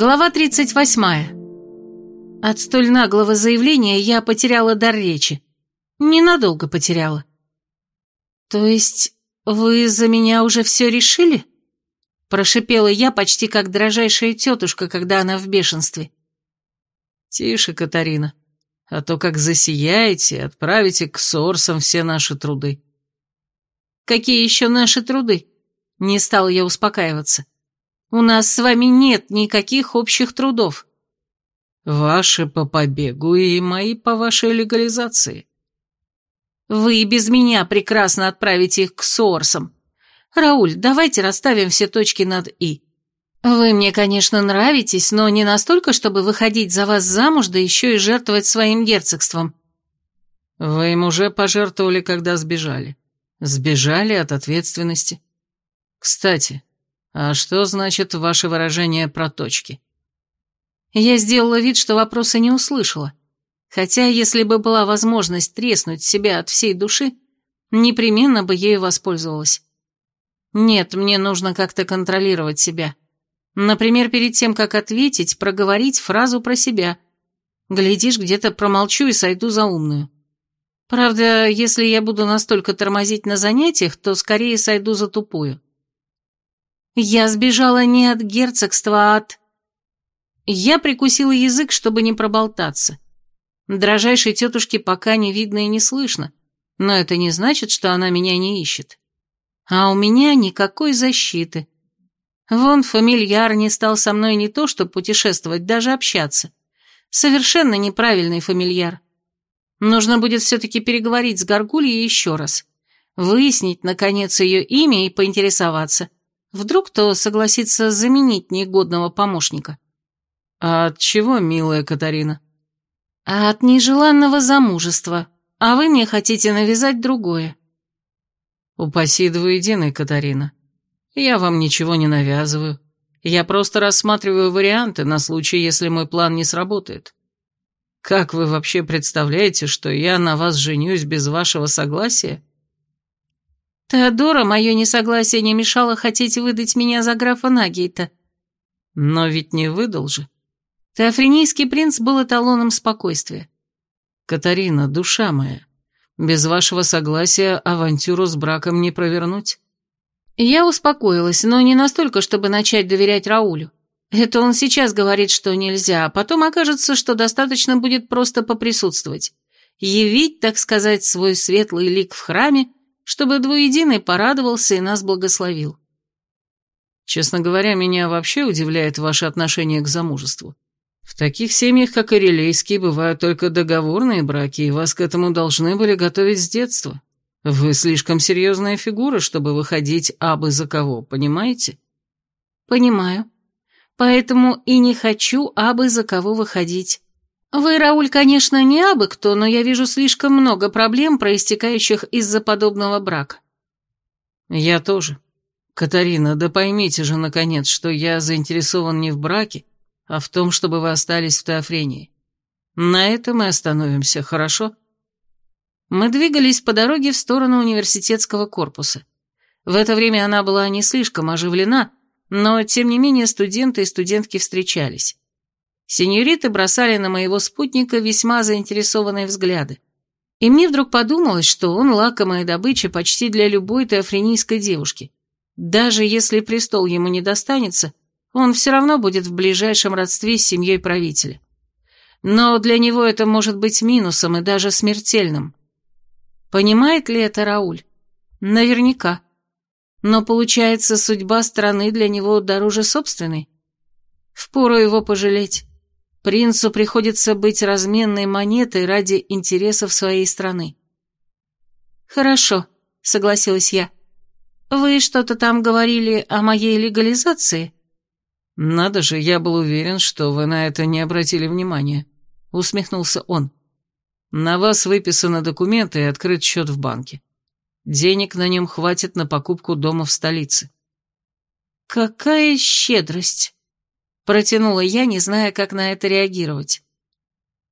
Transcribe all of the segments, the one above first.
Глава 38. От столь наглого заявления я потеряла дар речи. Ненадолго потеряла. «То есть вы за меня уже все решили?» Прошипела я почти как дрожайшая тетушка, когда она в бешенстве. «Тише, Катарина, а то как засияете, отправите к сорсам все наши труды». «Какие еще наши труды?» Не стала я успокаиваться. У нас с вами нет никаких общих трудов. Ваши по побегу и мои по вашей легализации. Вы без меня прекрасно отправите их к Сорсам. Рауль, давайте расставим все точки над «и». Вы мне, конечно, нравитесь, но не настолько, чтобы выходить за вас замуж, да еще и жертвовать своим герцогством. Вы им уже пожертвовали, когда сбежали. Сбежали от ответственности. Кстати, «А что значит ваше выражение про точки?» Я сделала вид, что вопроса не услышала. Хотя, если бы была возможность треснуть себя от всей души, непременно бы ею воспользовалась. Нет, мне нужно как-то контролировать себя. Например, перед тем, как ответить, проговорить фразу про себя. Глядишь, где-то промолчу и сойду за умную. Правда, если я буду настолько тормозить на занятиях, то скорее сойду за тупую. Я сбежала не от герцогства, а от... Я прикусила язык, чтобы не проболтаться. Дрожайшей тетушки пока не видно и не слышно, но это не значит, что она меня не ищет. А у меня никакой защиты. Вон фамильяр не стал со мной не то, что путешествовать, даже общаться. Совершенно неправильный фамильяр. Нужно будет все-таки переговорить с Горгульей еще раз. Выяснить, наконец, ее имя и поинтересоваться – Вдруг кто согласится заменить негодного помощника? А от чего, милая Катарина? А от нежеланного замужества. А вы мне хотите навязать другое. Упаси двуединой, Катарина. Я вам ничего не навязываю. Я просто рассматриваю варианты на случай, если мой план не сработает. Как вы вообще представляете, что я на вас женюсь без вашего согласия? Теодора мое несогласие не мешало хотеть выдать меня за графа Нагейта. Но ведь не выдал же. Теофренийский принц был эталоном спокойствия. Катарина, душа моя, без вашего согласия авантюру с браком не провернуть. Я успокоилась, но не настолько, чтобы начать доверять Раулю. Это он сейчас говорит, что нельзя, а потом окажется, что достаточно будет просто поприсутствовать. Явить, так сказать, свой светлый лик в храме чтобы двуединый порадовался и нас благословил. Честно говоря, меня вообще удивляет ваше отношение к замужеству. В таких семьях, как Ирилейские, бывают только договорные браки, и вас к этому должны были готовить с детства. Вы слишком серьезная фигура, чтобы выходить абы за кого, понимаете? Понимаю. Поэтому и не хочу абы за кого выходить. Вы, Рауль, конечно, не абы кто, но я вижу слишком много проблем, проистекающих из-за подобного брака. Я тоже. Катарина, да поймите же, наконец, что я заинтересован не в браке, а в том, чтобы вы остались в Теофрении. На этом мы остановимся, хорошо? Мы двигались по дороге в сторону университетского корпуса. В это время она была не слишком оживлена, но, тем не менее, студенты и студентки встречались. Сеньориты бросали на моего спутника весьма заинтересованные взгляды. И мне вдруг подумалось, что он лакомая добыча почти для любой теофренийской девушки. Даже если престол ему не достанется, он все равно будет в ближайшем родстве с семьей правителя. Но для него это может быть минусом и даже смертельным. Понимает ли это Рауль? Наверняка. Но получается, судьба страны для него дороже собственной. Впору его пожалеть. Принцу приходится быть разменной монетой ради интересов своей страны. «Хорошо», — согласилась я. «Вы что-то там говорили о моей легализации?» «Надо же, я был уверен, что вы на это не обратили внимания», — усмехнулся он. «На вас выписаны документы и открыт счет в банке. Денег на нем хватит на покупку дома в столице». «Какая щедрость!» Протянула я, не зная, как на это реагировать.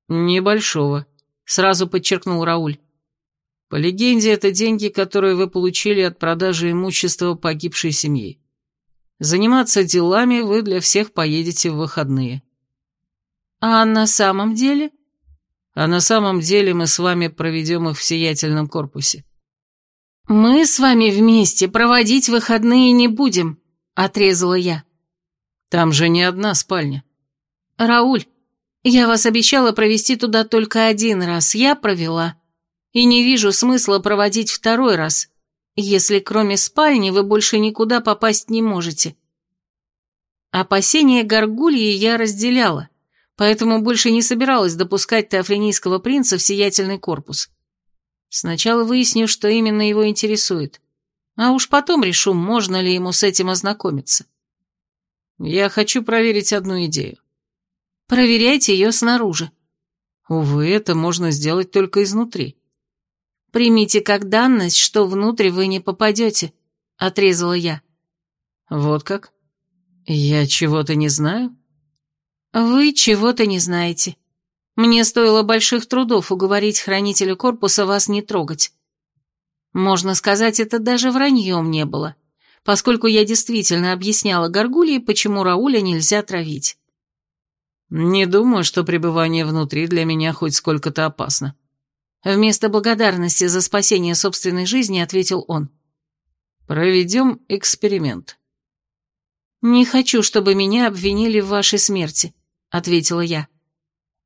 «Небольшого», — сразу подчеркнул Рауль. «По легенде, это деньги, которые вы получили от продажи имущества погибшей семьи. Заниматься делами вы для всех поедете в выходные. А на самом деле? А на самом деле мы с вами проведем их в сиятельном корпусе. Мы с вами вместе проводить выходные не будем, отрезала я. Там же не одна спальня. Рауль, я вас обещала провести туда только один раз, я провела. И не вижу смысла проводить второй раз, если кроме спальни вы больше никуда попасть не можете. Опасения горгульи я разделяла, поэтому больше не собиралась допускать теофренийского принца в сиятельный корпус. Сначала выясню, что именно его интересует, а уж потом решу, можно ли ему с этим ознакомиться. Я хочу проверить одну идею. Проверяйте ее снаружи. Увы, это можно сделать только изнутри. Примите как данность, что внутрь вы не попадете, отрезала я. Вот как? Я чего-то не знаю? Вы чего-то не знаете. Мне стоило больших трудов уговорить хранителя корпуса вас не трогать. Можно сказать, это даже враньем не было, поскольку я действительно объясняла Горгулье, почему Рауля нельзя травить. Не думаю, что пребывание внутри для меня хоть сколько-то опасно. Вместо благодарности за спасение собственной жизни ответил он. Проведем эксперимент. Не хочу, чтобы меня обвинили в вашей смерти, ответила я.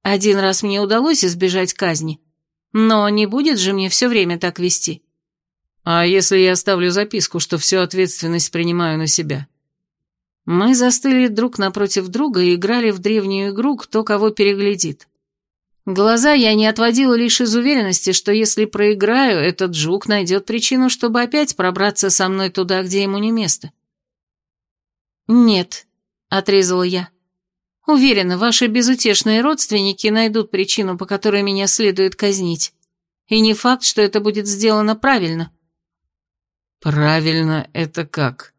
Один раз мне удалось избежать казни, но не будет же мне все время так вести. А если я оставлю записку, что всю ответственность принимаю на себя? Мы застыли друг напротив друга и играли в древнюю игру «Кто кого переглядит». Глаза я не отводила лишь из уверенности, что если проиграю, этот жук найдет причину, чтобы опять пробраться со мной туда, где ему не место. «Нет», — отрезала я. «Уверена, ваши безутешные родственники найдут причину, по которой меня следует казнить. И не факт, что это будет сделано правильно». «Правильно это как?»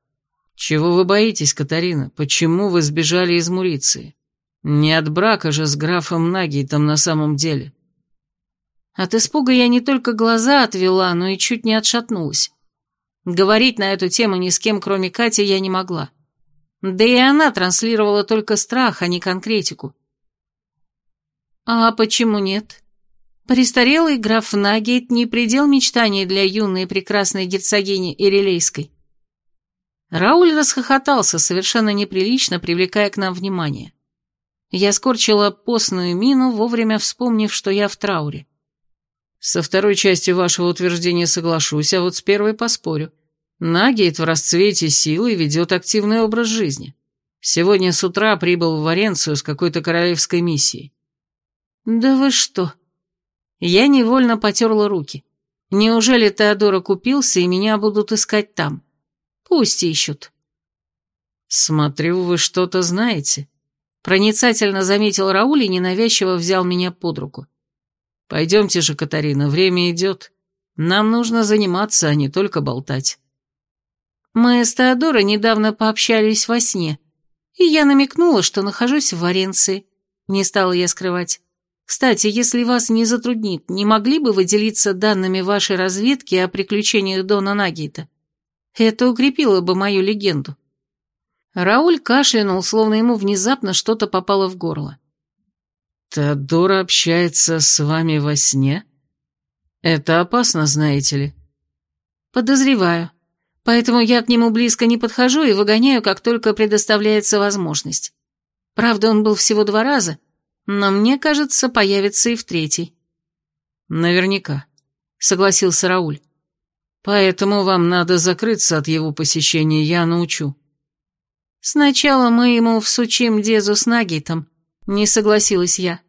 «Чего вы боитесь, Катарина? Почему вы сбежали из Муриции? Не от брака же с графом Нагиетом на самом деле». От испуга я не только глаза отвела, но и чуть не отшатнулась. Говорить на эту тему ни с кем, кроме Кати, я не могла. Да и она транслировала только страх, а не конкретику. А почему нет? Престарелый граф Нагиет не предел мечтаний для юной и прекрасной герцогини Ирилейской. Рауль расхохотался, совершенно неприлично привлекая к нам внимание. Я скорчила постную мину, вовремя вспомнив, что я в трауре. Со второй частью вашего утверждения соглашусь, а вот с первой поспорю. Нагейт в расцвете силы ведет активный образ жизни. Сегодня с утра прибыл в Варенцию с какой-то королевской миссией. Да вы что? Я невольно потерла руки. Неужели Теодора купился, и меня будут искать там? Пусть ищут. Смотрю, вы что-то знаете. Проницательно заметил Рауль и ненавязчиво взял меня под руку. Пойдемте же, Катарина, время идет. Нам нужно заниматься, а не только болтать. Мы с Теодорой недавно пообщались во сне, и я намекнула, что нахожусь в Варенции. Не стала я скрывать. Кстати, если вас не затруднит, не могли бы вы делиться данными вашей разведки о приключениях Дона Нагита? Это укрепило бы мою легенду. Рауль кашлянул, словно ему внезапно что-то попало в горло. «Теодора общается с вами во сне? Это опасно, знаете ли?» «Подозреваю. Поэтому я к нему близко не подхожу и выгоняю, как только предоставляется возможность. Правда, он был всего два раза, но мне кажется, появится и в третий». «Наверняка», — согласился Рауль. Поэтому вам надо закрыться от его посещения, я научу». «Сначала мы ему всучим Дезу с Нагитом», — не согласилась я.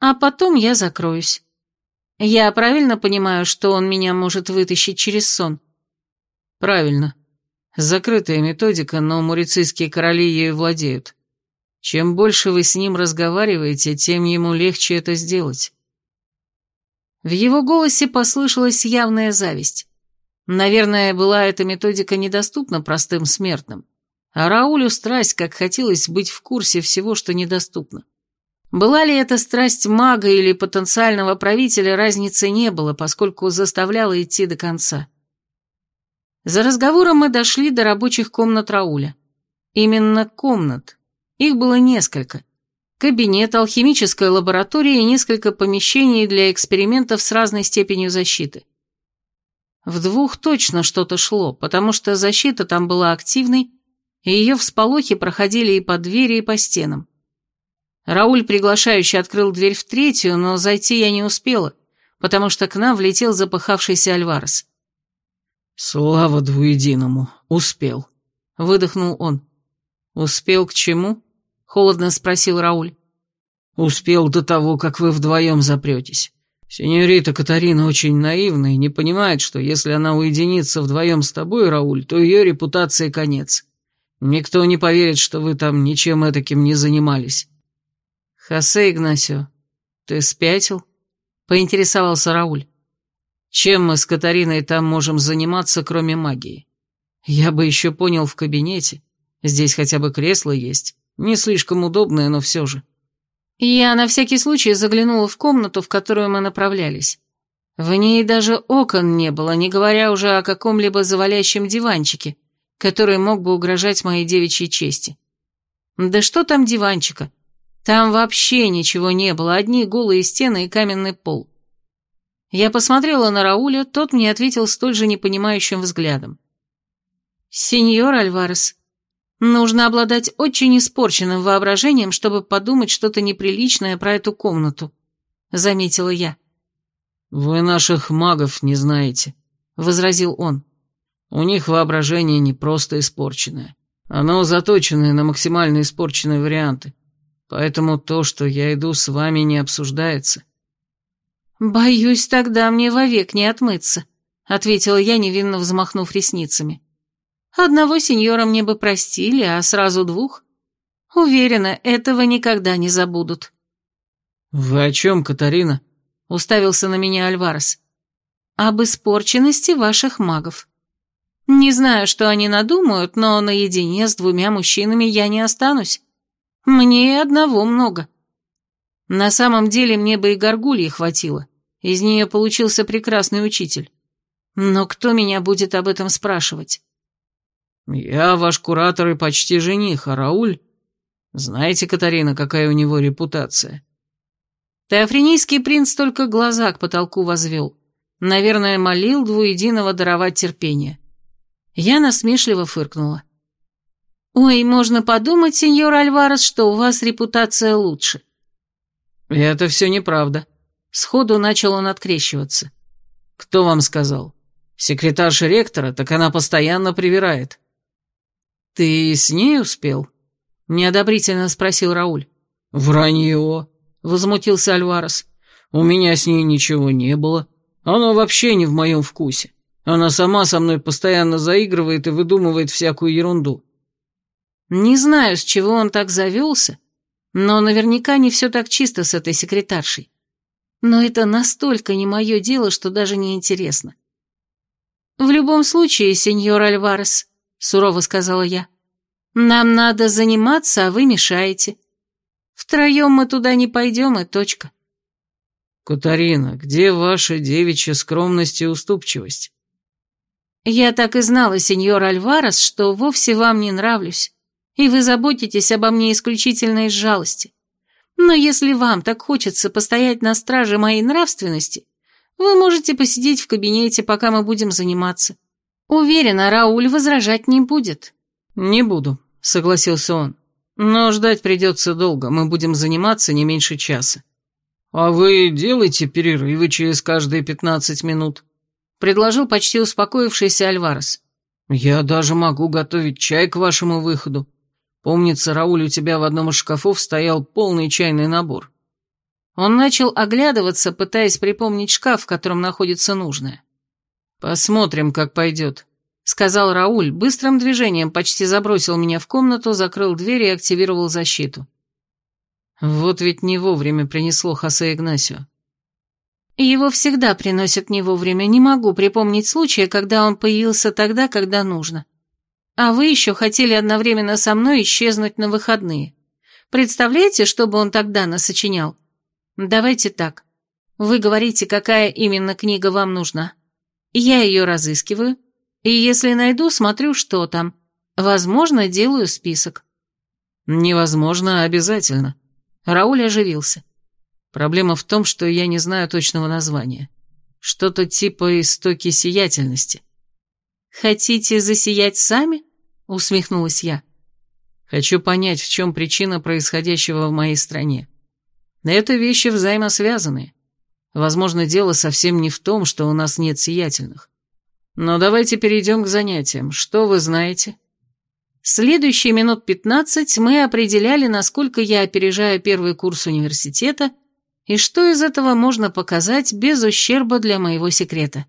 «А потом я закроюсь. Я правильно понимаю, что он меня может вытащить через сон?» «Правильно. Закрытая методика, но мурицийские короли ею владеют. Чем больше вы с ним разговариваете, тем ему легче это сделать». В его голосе послышалась явная зависть. Наверное, была эта методика недоступна простым смертным. А Раулю страсть, как хотелось быть в курсе всего, что недоступно. Была ли это страсть мага или потенциального правителя, разницы не было, поскольку заставляла идти до конца. За разговором мы дошли до рабочих комнат Рауля. Именно комнат. Их было несколько. Кабинет, алхимическая лаборатория и несколько помещений для экспериментов с разной степенью защиты. В двух точно что-то шло, потому что защита там была активной, и ее всполохи проходили и по двери, и по стенам. Рауль приглашающе открыл дверь в третью, но зайти я не успела, потому что к нам влетел запыхавшийся Альварес. «Слава двуединому! Успел!» — выдохнул он. «Успел к чему?» — холодно спросил Рауль. «Успел до того, как вы вдвоем запретесь. Сеньорита Катарина очень наивна и не понимает, что если она уединится вдвоем с тобой, Рауль, то ее репутации конец. Никто не поверит, что вы там ничем этаким не занимались». «Хосе Игнасио, ты спятил?» — поинтересовался Рауль. «Чем мы с Катариной там можем заниматься, кроме магии? Я бы еще понял в кабинете. Здесь хотя бы кресло есть. Не слишком удобное, но все же». Я на всякий случай заглянула в комнату, в которую мы направлялись. В ней даже окон не было, не говоря уже о каком-либо завалящем диванчике, который мог бы угрожать моей девичьей чести. Да что там диванчика? Там вообще ничего не было, одни голые стены и каменный пол. Я посмотрела на Рауля, тот мне ответил столь же непонимающим взглядом. «Сеньор Альварес, Нужно обладать очень испорченным воображением, чтобы подумать что-то неприличное про эту комнату», — заметила я. «Вы наших магов не знаете», — возразил он. «У них воображение не просто испорченное. Оно заточенное на максимально испорченные варианты. Поэтому то, что я иду с вами, не обсуждается». «Боюсь, тогда мне вовек не отмыться», — ответила я, невинно взмахнув ресницами. Одного сеньора мне бы простили, а сразу двух? Уверена, этого никогда не забудут. «Вы о чем, Катарина?» — уставился на меня Альварес. «Об испорченности ваших магов. Не знаю, что они надумают, но наедине с двумя мужчинами я не останусь. Мне и одного много. На самом деле мне бы и горгульи хватило. Из нее получился прекрасный учитель. Но кто меня будет об этом спрашивать?» «Я ваш куратор и почти жених, а Рауль...» «Знаете, Катарина, какая у него репутация?» Теофренийский принц только глаза к потолку возвел. Наверное, молил двуединого даровать терпение. Я насмешливо фыркнула. «Ой, можно подумать, сеньор Альварес, что у вас репутация лучше». «Это все неправда». Сходу начал он открещиваться. «Кто вам сказал? Секретарша ректора, так она постоянно привирает». «Ты с ней успел?» — неодобрительно спросил Рауль. «Вранье!» — возмутился Альварес. «У меня с ней ничего не было. Она вообще не в моем вкусе. Она сама со мной постоянно заигрывает и выдумывает всякую ерунду». Не знаю, с чего он так завелся, но наверняка не все так чисто с этой секретаршей. Но это настолько не мое дело, что даже не интересно. В любом случае, сеньор Альварес, сурово сказала я. «Нам надо заниматься, а вы мешаете. Втроем мы туда не пойдем, и точка». «Катарина, где ваша девичья скромность и уступчивость?» «Я так и знала, сеньор Альварес, что вовсе вам не нравлюсь, и вы заботитесь обо мне исключительно из жалости. Но если вам так хочется постоять на страже моей нравственности, вы можете посидеть в кабинете, пока мы будем заниматься. Уверена, Рауль возражать не будет. Не буду, согласился он. Но ждать придется долго, мы будем заниматься не меньше часа. А вы делайте перерывы через каждые пятнадцать минут, предложил почти успокоившийся Альварес. Я даже могу готовить чай к вашему выходу. Помнится, Рауль, у тебя в одном из шкафов стоял полный чайный набор. Он начал оглядываться, пытаясь припомнить шкаф, в котором находится нужное. «Посмотрим, как пойдет», — сказал Рауль, быстрым движением почти забросил меня в комнату, закрыл дверь и активировал защиту. Вот ведь не вовремя принесло Хосе Игнасио. Его всегда приносят не вовремя, не могу припомнить случая, когда он появился тогда, когда нужно. А вы еще хотели одновременно со мной исчезнуть на выходные. Представляете, что бы он тогда насочинял? Давайте так. Вы говорите, какая именно книга вам нужна. Я ее разыскиваю, и если найду, смотрю, что там. Возможно, делаю список. Невозможно, обязательно. Рауль оживился. Проблема в том, что я не знаю точного названия. Что-то типа истоки сиятельности. Хотите засиять сами? Усмехнулась я. Хочу понять, в чем причина происходящего в моей стране. Это вещи взаимосвязанные. Возможно, дело совсем не в том, что у нас нет сиятельных. Но давайте перейдем к занятиям. Что вы знаете? Следующие минут пятнадцать мы определяли, насколько я опережаю первый курс университета и что из этого можно показать без ущерба для моего секрета.